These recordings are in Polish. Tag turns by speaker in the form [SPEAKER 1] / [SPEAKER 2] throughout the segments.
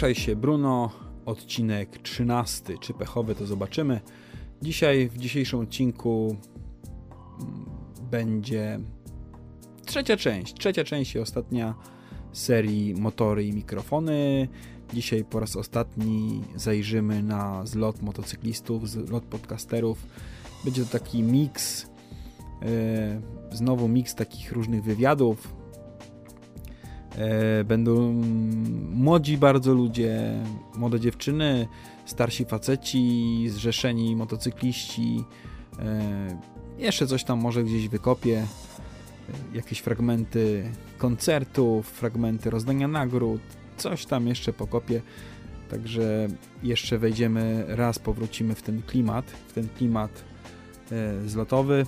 [SPEAKER 1] Ruszaj się Bruno, odcinek 13. Czy pechowy to zobaczymy. Dzisiaj, w dzisiejszym odcinku mm, będzie trzecia część. Trzecia część i ostatnia serii motory i mikrofony. Dzisiaj po raz ostatni zajrzymy na zlot motocyklistów, zlot podcasterów. Będzie to taki miks, yy, znowu miks takich różnych wywiadów, E, będą młodzi bardzo ludzie, młode dziewczyny, starsi faceci, zrzeszeni motocykliści. E, jeszcze coś tam może gdzieś wykopię. E, jakieś fragmenty koncertów, fragmenty rozdania nagród, coś tam jeszcze pokopię. Także jeszcze wejdziemy, raz powrócimy w ten klimat, w ten klimat zlotowy,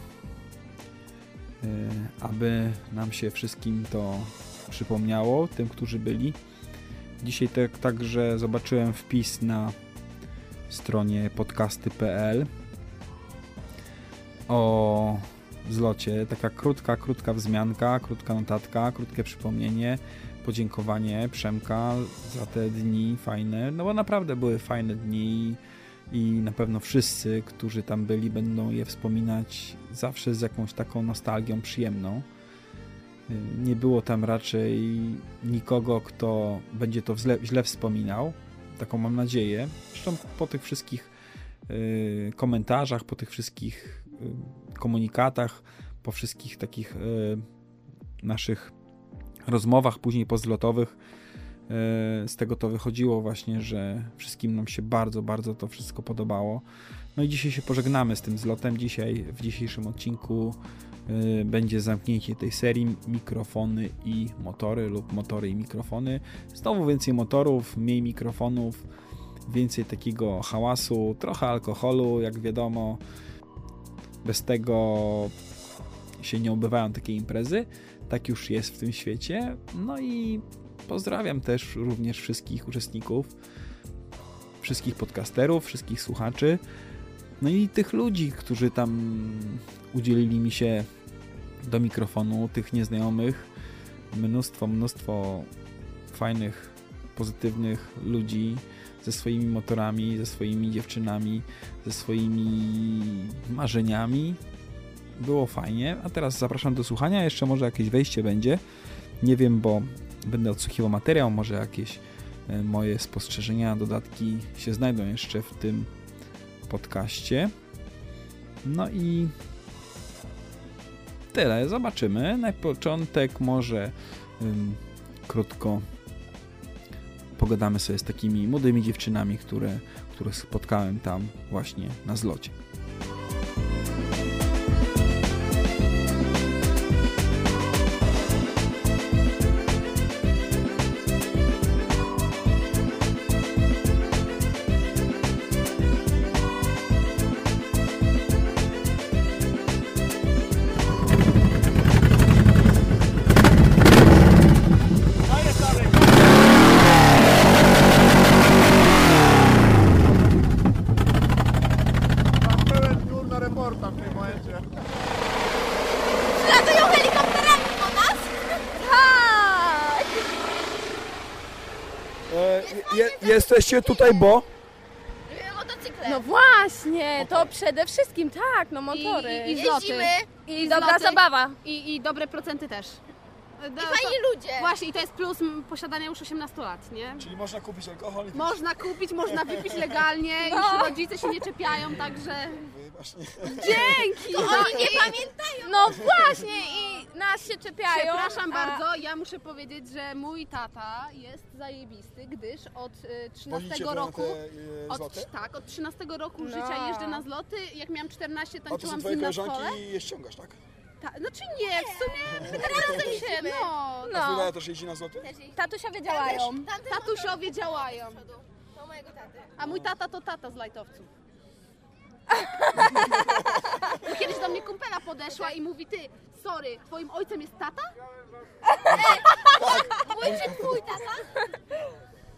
[SPEAKER 1] aby nam się wszystkim to przypomniało tym, którzy byli. Dzisiaj tak, także zobaczyłem wpis na stronie podcasty.pl o zlocie. Taka krótka, krótka wzmianka, krótka notatka, krótkie przypomnienie, podziękowanie Przemka za te dni fajne, no bo naprawdę były fajne dni i na pewno wszyscy, którzy tam byli, będą je wspominać zawsze z jakąś taką nostalgią przyjemną. Nie było tam raczej nikogo, kto będzie to źle, źle wspominał. Taką mam nadzieję. Zresztą po tych wszystkich y, komentarzach, po tych wszystkich y, komunikatach, po wszystkich takich y, naszych rozmowach później pozlotowych, z tego to wychodziło właśnie, że wszystkim nam się bardzo, bardzo to wszystko podobało. No i dzisiaj się pożegnamy z tym zlotem. Dzisiaj, w dzisiejszym odcinku Y, będzie zamknięcie tej serii mikrofony i motory lub motory i mikrofony. Znowu więcej motorów, mniej mikrofonów, więcej takiego hałasu, trochę alkoholu, jak wiadomo. Bez tego się nie obywają takie imprezy. Tak już jest w tym świecie. No i pozdrawiam też również wszystkich uczestników, wszystkich podcasterów, wszystkich słuchaczy. No i tych ludzi, którzy tam udzielili mi się do mikrofonu, tych nieznajomych. Mnóstwo, mnóstwo fajnych, pozytywnych ludzi ze swoimi motorami, ze swoimi dziewczynami, ze swoimi marzeniami. Było fajnie, a teraz zapraszam do słuchania. Jeszcze może jakieś wejście będzie. Nie wiem, bo będę odsłuchiwał materiał, może jakieś e, moje spostrzeżenia, dodatki się znajdą jeszcze w tym podcaście. No i tyle. Zobaczymy. Na początek może um, krótko pogadamy sobie z takimi młodymi dziewczynami, które, które spotkałem tam właśnie na zlocie.
[SPEAKER 2] Jesteście tutaj, bo?
[SPEAKER 3] Motocykle.
[SPEAKER 4] No właśnie, to przede wszystkim tak, no motory.
[SPEAKER 3] I, i, i zloty.
[SPEAKER 4] Jeździmy.
[SPEAKER 3] I,
[SPEAKER 4] dobra
[SPEAKER 3] zloty.
[SPEAKER 4] zabawa.
[SPEAKER 3] I, I dobre procenty też.
[SPEAKER 4] I fajni
[SPEAKER 3] to-
[SPEAKER 4] ludzie.
[SPEAKER 3] Właśnie, i to jest plus m, posiadania już 18 lat, nie?
[SPEAKER 2] Czyli można kupić alkohol i
[SPEAKER 3] Można kupić, można wypić legalnie,
[SPEAKER 4] No.
[SPEAKER 3] już rodzice się nie czepiają, także...
[SPEAKER 2] właśnie.
[SPEAKER 3] Dzięki!
[SPEAKER 4] Oni nie pamiętają. No właśnie i nas się czepiają.
[SPEAKER 3] Przepraszam
[SPEAKER 4] a-
[SPEAKER 3] bardzo, ja muszę powiedzieć, że mój tata jest zajebisty, gdyż od y, 13
[SPEAKER 2] Wozicie wy
[SPEAKER 3] roku...
[SPEAKER 2] te
[SPEAKER 3] Od,
[SPEAKER 2] zloty?
[SPEAKER 3] tak, od 13 roku
[SPEAKER 4] No.
[SPEAKER 3] życia jeżdżę na zloty. Jak miałam 14,
[SPEAKER 2] A to
[SPEAKER 3] tańczyłam z nim na szkole.
[SPEAKER 2] koleżanki i je ściągasz, tak?
[SPEAKER 3] Ta, znaczy nie, w sumie razem się, no.
[SPEAKER 2] A
[SPEAKER 4] No,
[SPEAKER 2] tata też jeździ na zloty?
[SPEAKER 4] tatusiowie działają.
[SPEAKER 3] Tatusiowie działają.
[SPEAKER 4] To mojego taty.
[SPEAKER 3] A mój tata to tata z lajtowców. Kiedyś do mnie kumpela podeszła i mówi, ty, sorry, twoim ojcem jest tata?
[SPEAKER 4] Mój czy twój tata?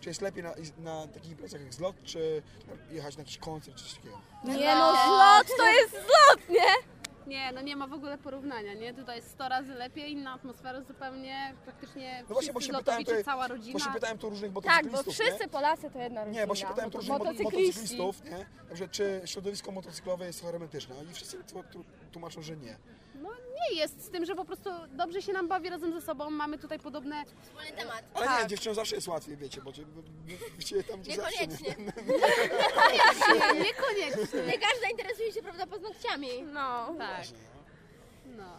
[SPEAKER 2] Czy jest lepiej na, na takich imprezach jak zlot, czy jechać na jakiś koncert, czy coś takiego?
[SPEAKER 4] Nie no, zlot to jest zlot, nie?
[SPEAKER 3] Nie, no nie ma w ogóle porównania, nie? Tutaj jest 100 razy lepiej, inna atmosfera zupełnie, praktycznie
[SPEAKER 2] No właśnie, bo
[SPEAKER 3] wszyscy
[SPEAKER 2] się pytałem tutaj,
[SPEAKER 3] cała rodzina.
[SPEAKER 2] bo się pytałem tu różnych
[SPEAKER 4] Tak,
[SPEAKER 2] motocyklistów,
[SPEAKER 4] bo wszyscy
[SPEAKER 2] nie?
[SPEAKER 4] Polacy to jedna rodzina.
[SPEAKER 2] Nie, bo się pytałem tu różnych motocyklistów, nie? Także czy środowisko motocyklowe jest hermetyczne? Oni wszyscy tu- tu- tłumaczą, że nie.
[SPEAKER 3] No nie jest, z tym, że po prostu dobrze się nam bawi razem ze sobą, mamy tutaj podobne...
[SPEAKER 4] Wspólny temat.
[SPEAKER 2] Ale
[SPEAKER 3] Tak.
[SPEAKER 2] nie, dziewczynom zawsze jest łatwiej, wiecie, bo wy- wyście tam gdzie zawsze...
[SPEAKER 4] Niekoniecznie.
[SPEAKER 3] Nie, niekoniecznie.
[SPEAKER 4] Nie każda interesuje się, prawda, paznokciami. No.
[SPEAKER 3] Tak, no.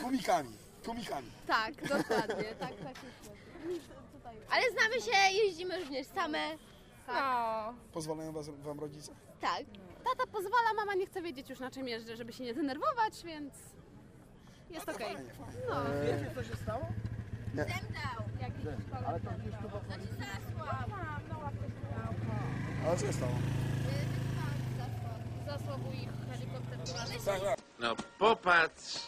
[SPEAKER 2] Tłumikami, tłumikami.
[SPEAKER 3] Tak, dokładnie, tak, tak jest. Tutaj.
[SPEAKER 4] Ale znamy się, jeździmy również same. No.
[SPEAKER 2] Pozwalają was, wam rodzice?
[SPEAKER 4] Tak.
[SPEAKER 3] Tata pozwala, mama nie chce wiedzieć już na czym jeżdżę, żeby się nie denerwować, więc jest okej.
[SPEAKER 2] Fajnie, fajnie.
[SPEAKER 3] No.
[SPEAKER 4] Zemdał. Znaczy zasłał.
[SPEAKER 2] Ale co się stało?
[SPEAKER 3] Zasłabł ich helikopter.
[SPEAKER 2] Tak, tak.
[SPEAKER 5] No popatrz,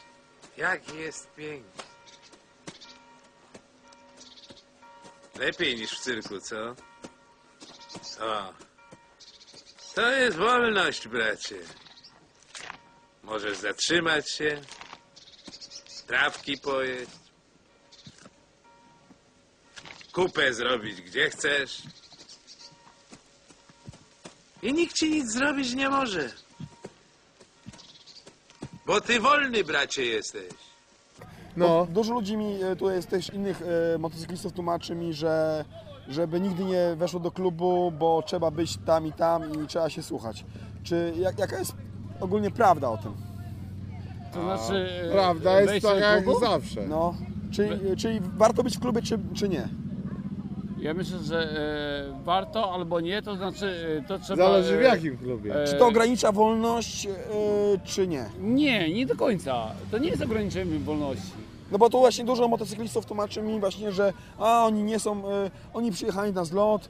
[SPEAKER 5] jak jest pięknie. Lepiej niż w cyrku, co? O. To jest wolność, bracie. Możesz zatrzymać się, trawki pojeść, kupę zrobić gdzie chcesz. I nikt ci nic zrobić nie może. Bo ty wolny, bracie, jesteś.
[SPEAKER 2] No. Dużo ludzi mi, e, tu jest też innych e, motocyklistów tłumaczy mi, że żeby nigdy nie weszło do klubu, bo trzeba być tam i tam i trzeba się słuchać. Czy jak, jaka jest ogólnie prawda o tym?
[SPEAKER 6] To znaczy. e,
[SPEAKER 7] Prawda jest
[SPEAKER 6] wejście
[SPEAKER 7] taka jak
[SPEAKER 6] klubu?
[SPEAKER 7] zawsze.
[SPEAKER 2] No, czyli, czyli warto być w klubie, czy, czy nie?
[SPEAKER 6] Ja myślę, że e, warto albo nie, to znaczy e, to trzeba.
[SPEAKER 7] Zależy w
[SPEAKER 6] e,
[SPEAKER 7] jakim klubie.
[SPEAKER 6] e,
[SPEAKER 2] Czy to ogranicza wolność, e, czy nie?
[SPEAKER 6] Nie, nie do końca. To nie jest ograniczenie wolności.
[SPEAKER 2] No bo tu właśnie dużo motocyklistów tłumaczy mi właśnie, że a oni nie są, e, oni przyjechali na zlot,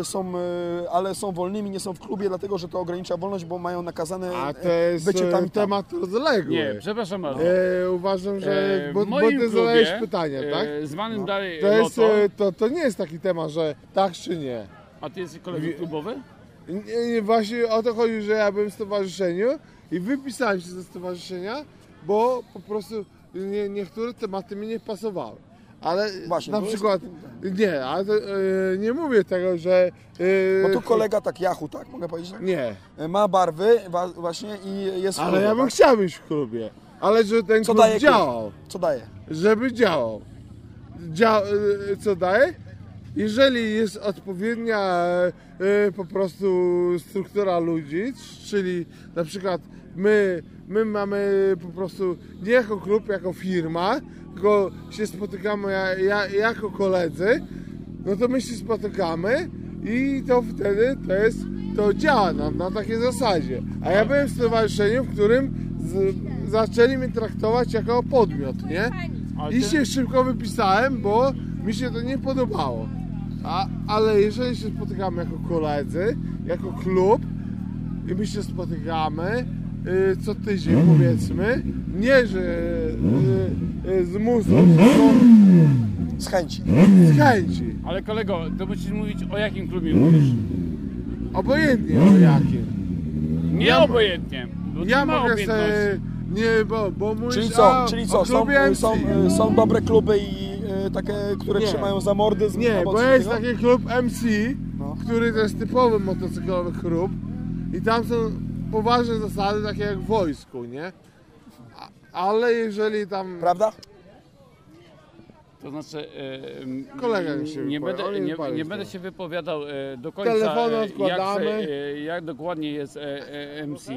[SPEAKER 2] e, są, e, ale są wolnymi, nie są w klubie, dlatego że to ogranicza wolność, bo mają nakazane
[SPEAKER 7] A to jest
[SPEAKER 2] bycie tam i tam.
[SPEAKER 7] temat rozległy.
[SPEAKER 6] Nie, przepraszam bardzo.
[SPEAKER 7] E, uważam, że.
[SPEAKER 6] E,
[SPEAKER 7] Bo, bo
[SPEAKER 6] moim
[SPEAKER 7] ty
[SPEAKER 6] klubie,
[SPEAKER 7] zadajesz pytanie, tak?
[SPEAKER 6] e, Zwanym
[SPEAKER 2] No.
[SPEAKER 6] dalej
[SPEAKER 7] To, jest, e, to, to nie jest taki temat, że tak czy nie.
[SPEAKER 6] A ty jesteś kolegą
[SPEAKER 7] Wie-
[SPEAKER 6] klubowy?
[SPEAKER 7] Nie, nie. Właśnie o to chodzi, że ja byłem w stowarzyszeniu i wypisałem się ze stowarzyszenia, bo po prostu nie, niektóre tematy mi nie pasowały. Ale
[SPEAKER 2] Właśnie,
[SPEAKER 7] na
[SPEAKER 2] bo
[SPEAKER 7] przykład. Nie, ale to, e, nie mówię tego, że. e,
[SPEAKER 2] Bo tu kolega tak Jachu, tak mogę powiedzieć?
[SPEAKER 7] Nie.
[SPEAKER 2] E, Ma barwy wa- właśnie i jest w
[SPEAKER 7] Ale
[SPEAKER 2] klubie,
[SPEAKER 7] ja bym
[SPEAKER 2] tak?
[SPEAKER 7] chciał być w klubie. Ale żeby ten
[SPEAKER 2] Co
[SPEAKER 7] klub
[SPEAKER 2] daje klub?
[SPEAKER 7] działał.
[SPEAKER 2] Co daje?
[SPEAKER 7] Żeby działał. Dzia y, co daje? Jeżeli jest odpowiednia y, po prostu struktura ludzi, czyli na przykład my, my mamy po prostu nie jako klub, jako firma, tylko się spotykamy ja, ja, jako koledzy, no to my się spotykamy i to wtedy to jest, to działa na, na takiej zasadzie. A ja byłem w stowarzyszeniu, w którym z, zaczęli mnie traktować jako podmiot, nie? I się szybko wypisałem, bo mi się to nie podobało. A, ale jeżeli się spotykamy jako koledzy, jako klub i my się spotykamy co tydzień powiedzmy, nie że y, y, z musu,
[SPEAKER 2] Z chęci.
[SPEAKER 7] z chęci.
[SPEAKER 6] Ale kolego, to musisz mówić o jakim klubie mówisz.
[SPEAKER 7] Obojętnie o jakim.
[SPEAKER 6] Nie
[SPEAKER 7] Ja-
[SPEAKER 6] obojętnie. Bo
[SPEAKER 7] Ja
[SPEAKER 6] ma
[SPEAKER 7] mogę sobie... Nie, bo, bo mówisz
[SPEAKER 2] Czyli co,
[SPEAKER 7] o,
[SPEAKER 2] czyli co są, są, są dobre kluby i e, takie, które
[SPEAKER 7] Nie.
[SPEAKER 2] trzymają za mordy z
[SPEAKER 7] Nie, bo jest taki klub MC,
[SPEAKER 2] No.
[SPEAKER 7] który to jest typowy motocyklowy klub i tam są poważne zasady, takie jak w wojsku, nie? A, ale jeżeli tam...
[SPEAKER 2] Prawda?
[SPEAKER 6] To znaczy, e, m,
[SPEAKER 7] Kolega mi się
[SPEAKER 6] nie,
[SPEAKER 7] wypowie-
[SPEAKER 6] będę, nie, nie będę się wypowiadał e, do końca,
[SPEAKER 7] Telefony
[SPEAKER 6] e, jak,
[SPEAKER 7] odkładamy.
[SPEAKER 6] se- e, jak dokładnie jest e, e, MC.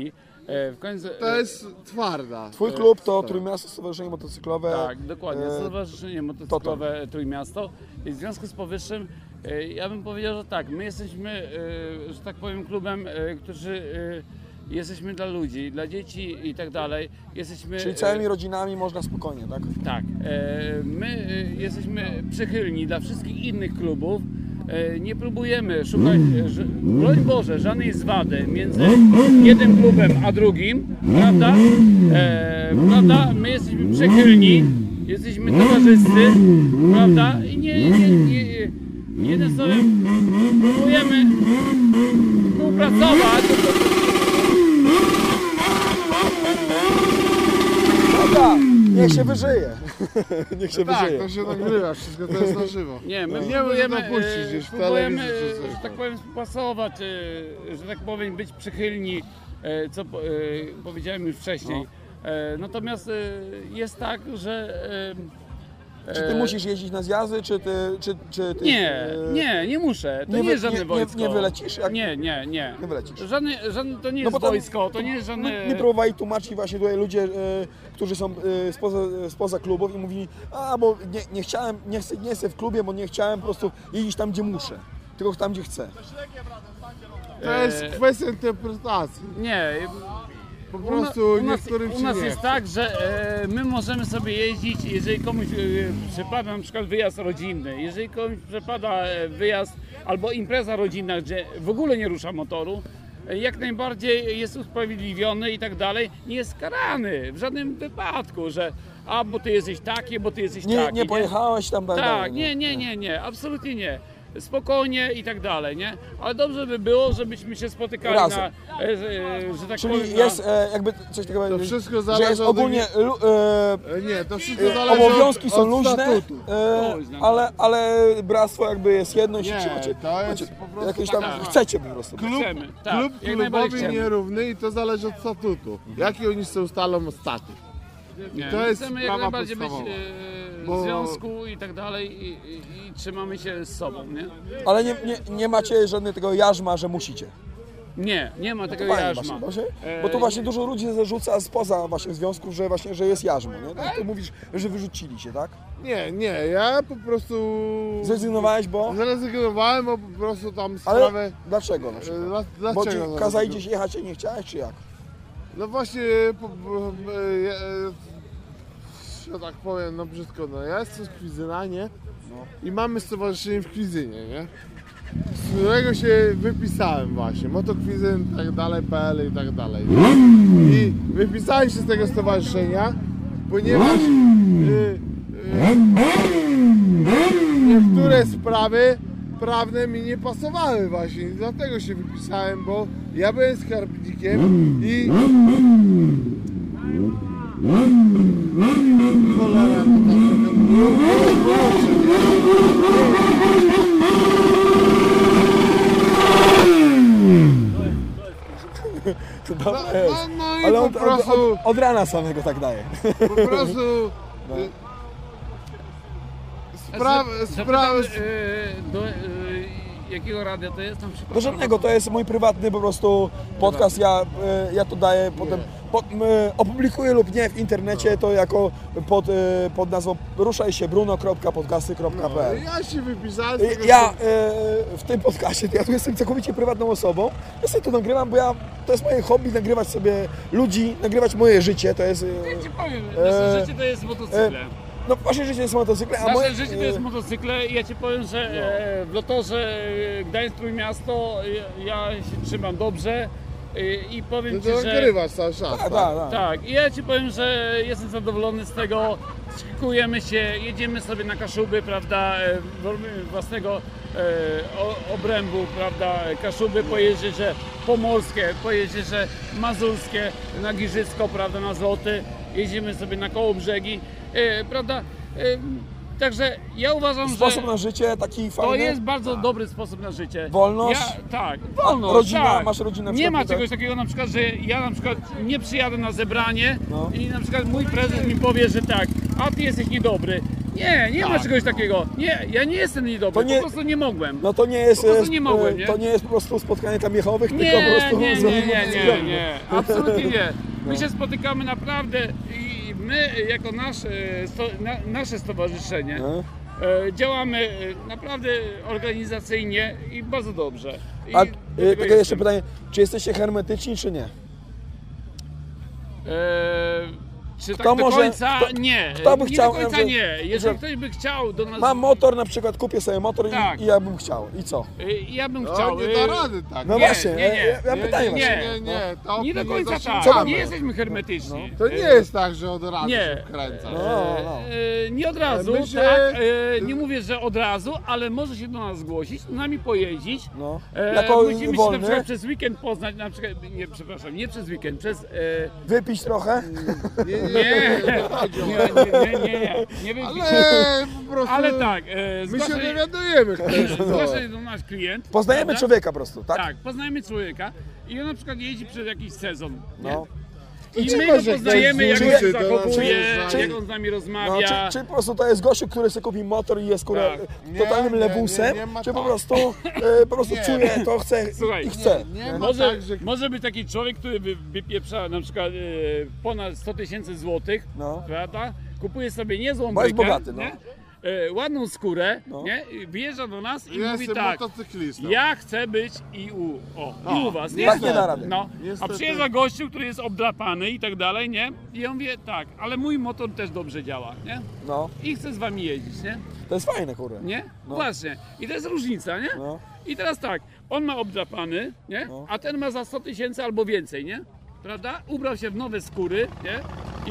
[SPEAKER 6] E, w końcu,
[SPEAKER 7] To jest twarda.
[SPEAKER 2] Twój
[SPEAKER 7] e,
[SPEAKER 2] klub to. Trójmiasto Stowarzyszenie Motocyklowe.
[SPEAKER 6] Tak, dokładnie.
[SPEAKER 2] e,
[SPEAKER 6] Stowarzyszenie Motocyklowe Trójmiasto. I w związku z powyższym e, ja bym powiedział, że tak, my jesteśmy, e, że tak powiem, klubem, e, którzy e, jesteśmy dla ludzi, dla dzieci i tak dalej. Jesteśmy...
[SPEAKER 2] Czyli całymi rodzinami można spokojnie, tak?
[SPEAKER 6] Tak. E, my e, jesteśmy przychylni dla wszystkich innych klubów. E, nie próbujemy szukać, e, broń Boże, żadnej zwady między jednym klubem a drugim, prawda? E, prawda? My jesteśmy przychylni, jesteśmy towarzyscy, prawda? I nie, nie, nie, jednym słowem próbujemy współpracować.
[SPEAKER 2] Dobra, niech się wyżyje. niech się
[SPEAKER 7] Tak,
[SPEAKER 2] wyżyje.
[SPEAKER 7] to się nagrywa, wszystko to jest na żywo.
[SPEAKER 6] Nie, my
[SPEAKER 7] Nie
[SPEAKER 6] próbujemy,
[SPEAKER 7] puścić
[SPEAKER 6] e,
[SPEAKER 7] gdzieś w
[SPEAKER 6] próbujemy,
[SPEAKER 7] telewizji czy
[SPEAKER 6] e,
[SPEAKER 7] coś
[SPEAKER 6] że tak powiem, współpracować, e, że tak powiem, być przychylni, e, co po- e, powiedziałem już wcześniej. E, Natomiast jest tak, że...
[SPEAKER 2] Czy ty
[SPEAKER 6] e,
[SPEAKER 2] musisz jeździć na zjazdy, czy ty... Czy, czy ty
[SPEAKER 6] Nie, nie, nie muszę. To
[SPEAKER 2] nie
[SPEAKER 6] nie,
[SPEAKER 2] wy-
[SPEAKER 6] jest żadne
[SPEAKER 2] nie- nie-
[SPEAKER 6] wojsko.
[SPEAKER 2] nie wylecisz? Jak-
[SPEAKER 6] Nie, nie, nie.
[SPEAKER 2] Nie wylecisz.
[SPEAKER 6] Żadne, żadne, to nie
[SPEAKER 2] No
[SPEAKER 6] jest
[SPEAKER 2] bo tam-
[SPEAKER 6] wojsko, to nie jest żadne...
[SPEAKER 2] My, mi próbowali tłumaczyć właśnie tutaj ludzie, e, którzy są e, spoza, spoza klubów i mówili, a bo nie, nie chciałem, nie chcę, nie chcę w klubie, bo nie chciałem po prostu jeździć tam, gdzie muszę, tylko tam, gdzie chcę.
[SPEAKER 7] To jest kwestia interpretacji.
[SPEAKER 6] Nie,
[SPEAKER 7] Po prostu
[SPEAKER 6] u nas,
[SPEAKER 7] niektórym
[SPEAKER 6] u
[SPEAKER 7] się
[SPEAKER 6] nas
[SPEAKER 7] nie
[SPEAKER 6] jest
[SPEAKER 7] chce.
[SPEAKER 6] tak, że e, my możemy sobie jeździć, jeżeli komuś e, przypada na przykład wyjazd rodzinny, jeżeli komuś przypada e, wyjazd albo impreza rodzinna, gdzie w ogóle nie rusza motoru, e, jak najbardziej jest usprawiedliwiony i tak dalej, nie jest karany w żadnym wypadku, że a bo ty jesteś taki, bo ty jesteś
[SPEAKER 2] Nie,
[SPEAKER 6] taki.
[SPEAKER 2] nie pojechałeś tam tak
[SPEAKER 6] Tak,
[SPEAKER 2] dalej,
[SPEAKER 6] nie, nie, nie, nie, absolutnie nie. Spokojnie i tak dalej, nie? Ale dobrze by było, żebyśmy się spotykali
[SPEAKER 2] Razem.
[SPEAKER 6] na, e, e, że tak
[SPEAKER 2] Czyli
[SPEAKER 6] powiem,
[SPEAKER 2] jest e, jakby coś takiego,
[SPEAKER 7] To wszystko
[SPEAKER 2] że
[SPEAKER 7] zależy
[SPEAKER 2] jest
[SPEAKER 7] od
[SPEAKER 2] ogólnie lu, e,
[SPEAKER 7] E, Nie, to wszystko
[SPEAKER 2] e,
[SPEAKER 7] zależy
[SPEAKER 2] obowiązki
[SPEAKER 7] od,
[SPEAKER 2] są
[SPEAKER 7] od
[SPEAKER 2] luźne,
[SPEAKER 7] statutu.
[SPEAKER 2] e,
[SPEAKER 6] Luźne,
[SPEAKER 2] ale, ale bractwo jakby jest jedno i się
[SPEAKER 7] Nie,
[SPEAKER 2] trzymacie.
[SPEAKER 7] to jest
[SPEAKER 2] macie
[SPEAKER 7] po prostu
[SPEAKER 2] jakieś tam,
[SPEAKER 7] taka-
[SPEAKER 2] chcecie po prostu.
[SPEAKER 7] Klub,
[SPEAKER 6] Chcemy, tak,
[SPEAKER 7] klub
[SPEAKER 6] jak najbardziej
[SPEAKER 7] klubowi
[SPEAKER 6] chcemy.
[SPEAKER 7] nierówny i to zależy od statutu. Jaki oni sobie ustalą status.
[SPEAKER 6] Nie,
[SPEAKER 7] to jest
[SPEAKER 6] chcemy jak
[SPEAKER 7] sprawa
[SPEAKER 6] najbardziej być
[SPEAKER 7] podstawowa.
[SPEAKER 6] e,
[SPEAKER 7] Bo-
[SPEAKER 6] w związku i tak dalej i, i, i trzymamy się z sobą, nie?
[SPEAKER 2] Ale nie, nie, nie macie żadnego tego jarzma, że musicie.
[SPEAKER 6] Nie, nie ma tego
[SPEAKER 2] To fajnie
[SPEAKER 6] jarzma.
[SPEAKER 2] właśnie, właśnie,
[SPEAKER 6] E,
[SPEAKER 2] bo tu właśnie
[SPEAKER 6] nie-
[SPEAKER 2] dużo ludzi zarzuca spoza właśnie związków, że właśnie, że jest jarzmo, nie? Tak, ty mówisz, że wyrzucili cię, tak?
[SPEAKER 7] Nie, nie, ja po prostu...
[SPEAKER 2] Zrezygnowałeś, bo...
[SPEAKER 7] Zrezygnowałem, bo po prostu tam
[SPEAKER 2] Ale
[SPEAKER 7] sprawę...
[SPEAKER 2] dlaczego na
[SPEAKER 7] e,
[SPEAKER 2] przykład?
[SPEAKER 7] dla-
[SPEAKER 2] Bo ci
[SPEAKER 7] Dlaczego?
[SPEAKER 2] kazali gdzieś jechać i nie chciałeś, czy jak?
[SPEAKER 7] No właśnie, po, po, e, e, że tak powiem, no brzydko, no ja jestem z Kwizyna, nie? I mamy stowarzyszenie w Kwizynie, nie? Z którego się wypisałem właśnie, motokwizyn, tak dalej, PL i tak dalej. I wypisałem się z tego stowarzyszenia, ponieważ y, y, niektóre sprawy prawne mi nie pasowały właśnie, dlatego się wypisałem, bo ja byłem skarbnikiem i Cholera, to?
[SPEAKER 2] To
[SPEAKER 7] No, no, no i
[SPEAKER 2] Ale
[SPEAKER 7] po
[SPEAKER 2] on, od,
[SPEAKER 7] prostu,
[SPEAKER 2] od, od rana samego tak daje.
[SPEAKER 7] po prostu y, sprawy, sprawy,
[SPEAKER 6] Zapytam, e, do e, jakiego radia to jest? Tam
[SPEAKER 2] Do żadnego, to jest mój prywatny po prostu podcast, ja, e, ja to daję potem, opublikuję lub nie w internecie to jako pod, pod nazwą ruszaj się bruno.podcasty.pl
[SPEAKER 7] ja się wypisałem
[SPEAKER 2] Ja e, w tym podcastie, ja tu jestem całkowicie prywatną osobą. Ja sobie to nagrywam, bo ja, to jest moje hobby, nagrywać sobie ludzi, nagrywać moje życie, to jest... e,
[SPEAKER 6] Ja ci powiem, nasze życie to jest motocykle.
[SPEAKER 2] No właśnie życie jest motocykle, a
[SPEAKER 6] Nasze
[SPEAKER 2] moje...
[SPEAKER 6] życie to jest motocykle i ja ci powiem, że e, w lotorze e, Gdańsk Trójmiasto e, ja się trzymam dobrze e, i powiem
[SPEAKER 7] No
[SPEAKER 6] ci,
[SPEAKER 7] to
[SPEAKER 6] że...
[SPEAKER 7] nagrywasz cały czas,
[SPEAKER 2] Tak,
[SPEAKER 7] tak?
[SPEAKER 2] tak, tak.
[SPEAKER 6] Tak, i ja ci powiem, że jestem zadowolony z tego. Szykujemy się, jedziemy sobie na Kaszuby, prawda, e, własnego e, o, obrębu, prawda, Kaszuby, pojeździeże pomorskie, pojeździeże mazurskie, na Giżycko, prawda, na Złoty, jedziemy sobie na koło brzegi, e, prawda, e, także ja uważam,
[SPEAKER 2] Sposób
[SPEAKER 6] że
[SPEAKER 2] na życie taki fajny.
[SPEAKER 6] to jest bardzo dobry sposób na życie.
[SPEAKER 2] Wolność?
[SPEAKER 6] Ja, tak, wolność,
[SPEAKER 2] rodzina?
[SPEAKER 6] tak.
[SPEAKER 2] Masz rodzinę w
[SPEAKER 6] Nie ma
[SPEAKER 2] tak?
[SPEAKER 6] czegoś takiego na przykład, że ja na przykład nie przyjadę na zebranie
[SPEAKER 2] No.
[SPEAKER 6] i na przykład mój prezes mi powie, że tak, a ty jesteś niedobry. Nie, nie ma czegoś takiego. Nie, ja nie jestem niedobry,
[SPEAKER 2] To nie-
[SPEAKER 6] po prostu nie mogłem.
[SPEAKER 2] No to nie jest,
[SPEAKER 6] Po prostu
[SPEAKER 2] e,
[SPEAKER 6] nie mogłem, nie?
[SPEAKER 2] to nie jest po prostu spotkanie tam jechowych,
[SPEAKER 6] Nie,
[SPEAKER 2] tylko po prostu
[SPEAKER 6] nie, nie, nie, nie,
[SPEAKER 2] motocyklem.
[SPEAKER 6] nie, absolutnie nie. My się spotykamy naprawdę i my jako sto, na, nasze stowarzyszenie
[SPEAKER 2] no.
[SPEAKER 6] E, działamy e, naprawdę organizacyjnie i bardzo dobrze. I
[SPEAKER 2] A e, tylko jeszcze pytanie, czy jesteście hermetyczni, czy nie?
[SPEAKER 6] E czy
[SPEAKER 2] Kto
[SPEAKER 6] tak do
[SPEAKER 2] może-
[SPEAKER 6] końca?
[SPEAKER 2] kto-
[SPEAKER 6] nie.
[SPEAKER 2] kto by
[SPEAKER 6] nie
[SPEAKER 2] chciał,
[SPEAKER 6] do końca
[SPEAKER 2] że-
[SPEAKER 6] nie. Jeżeli
[SPEAKER 2] że-
[SPEAKER 6] ktoś by chciał do nas...
[SPEAKER 2] Mam motor na przykład, kupię sobie motor
[SPEAKER 6] Tak.
[SPEAKER 2] i, i ja bym chciał. I co?
[SPEAKER 6] E, Ja bym
[SPEAKER 7] No,
[SPEAKER 6] chciał...
[SPEAKER 7] nie
[SPEAKER 6] e,
[SPEAKER 7] da rady tak.
[SPEAKER 2] No
[SPEAKER 6] Nie,
[SPEAKER 2] właśnie,
[SPEAKER 6] nie, nie.
[SPEAKER 2] ja, ja
[SPEAKER 6] Nie,
[SPEAKER 2] pytanie
[SPEAKER 6] nie,
[SPEAKER 2] właśnie.
[SPEAKER 7] nie, nie, to
[SPEAKER 6] Nie do
[SPEAKER 7] nie
[SPEAKER 6] końca tak.
[SPEAKER 7] zasięgamy.
[SPEAKER 6] Nie jesteśmy hermetyczni.
[SPEAKER 7] To nie jest tak, że od razu
[SPEAKER 6] Nie.
[SPEAKER 7] się wkręca.
[SPEAKER 2] No, no.
[SPEAKER 6] E, nie od razu,
[SPEAKER 7] My się-
[SPEAKER 6] tak. E, nie mówię, że od razu, ale może się do nas zgłosić, z nami pojeździć.
[SPEAKER 2] No.
[SPEAKER 6] E,
[SPEAKER 2] Jako
[SPEAKER 6] musimy się na
[SPEAKER 2] wolny,
[SPEAKER 6] przykład przez weekend poznać, na przykład, nie, przepraszam, nie przez weekend, przez... E,
[SPEAKER 2] wypić trochę.
[SPEAKER 7] Nie, nie,
[SPEAKER 6] nie,
[SPEAKER 7] nie, nie
[SPEAKER 6] nie, nie, nie, nie, nie wiem,
[SPEAKER 7] Ale po prostu
[SPEAKER 6] ale tak, e,
[SPEAKER 7] my się dowiadujemy, kto jest kto.
[SPEAKER 6] zgłasza się do nas klient.
[SPEAKER 2] Poznajemy
[SPEAKER 6] prawda?
[SPEAKER 2] człowieka po prostu, tak?
[SPEAKER 6] Tak, poznajemy człowieka i on na przykład jeździ przez jakiś sezon. Nie?
[SPEAKER 2] No.
[SPEAKER 6] I
[SPEAKER 7] Czy
[SPEAKER 6] my go poznajemy, jak on
[SPEAKER 7] z
[SPEAKER 6] się zachowuje, jak on z nami
[SPEAKER 2] No,
[SPEAKER 6] rozmawia.
[SPEAKER 2] czy, czy po prostu to jest gościu, który sobie kupi motor i jest kurę,
[SPEAKER 6] Tak.
[SPEAKER 7] Nie,
[SPEAKER 2] totalnym
[SPEAKER 7] nie,
[SPEAKER 2] lewusem,
[SPEAKER 7] nie, nie ma
[SPEAKER 2] czy po
[SPEAKER 7] tak.
[SPEAKER 2] prostu, e, po prostu
[SPEAKER 7] Nie.
[SPEAKER 2] czuje to, chce
[SPEAKER 6] Słuchaj,
[SPEAKER 2] i chce.
[SPEAKER 7] Nie ma
[SPEAKER 6] Może,
[SPEAKER 7] tak, że
[SPEAKER 6] może być taki człowiek, który wy, wypieprza na przykład e, ponad 100 tysięcy złotych,
[SPEAKER 2] No.
[SPEAKER 6] prawda? Kupuje sobie niezłą
[SPEAKER 2] Bo jest
[SPEAKER 6] brykę,
[SPEAKER 2] bogaty, no.
[SPEAKER 6] nie? E, ładną skórę,
[SPEAKER 2] No.
[SPEAKER 6] nie? I Wyjeżdża do nas i
[SPEAKER 7] ja
[SPEAKER 6] mówi
[SPEAKER 7] jestem
[SPEAKER 6] tak,
[SPEAKER 7] motocyklistą.
[SPEAKER 6] ja chcę być i u, o, i u was, nie?
[SPEAKER 2] Tak nie da rady.
[SPEAKER 6] No, a
[SPEAKER 7] Niestety.
[SPEAKER 6] przyjeżdża gościu, który jest obdrapany i tak dalej, nie? I ja mówię, tak, ale mój motor też dobrze działa, nie?
[SPEAKER 2] No,
[SPEAKER 6] I chcę z wami jeździć, nie?
[SPEAKER 2] to jest fajne, kurę.
[SPEAKER 6] Nie?
[SPEAKER 2] No.
[SPEAKER 6] Właśnie. I to jest różnica, nie?
[SPEAKER 2] No.
[SPEAKER 6] I teraz tak, on ma obdrapany, nie?
[SPEAKER 2] No.
[SPEAKER 6] A ten ma za 100 tysięcy albo więcej, nie? Prawda? Ubrał się w nowe skóry, nie?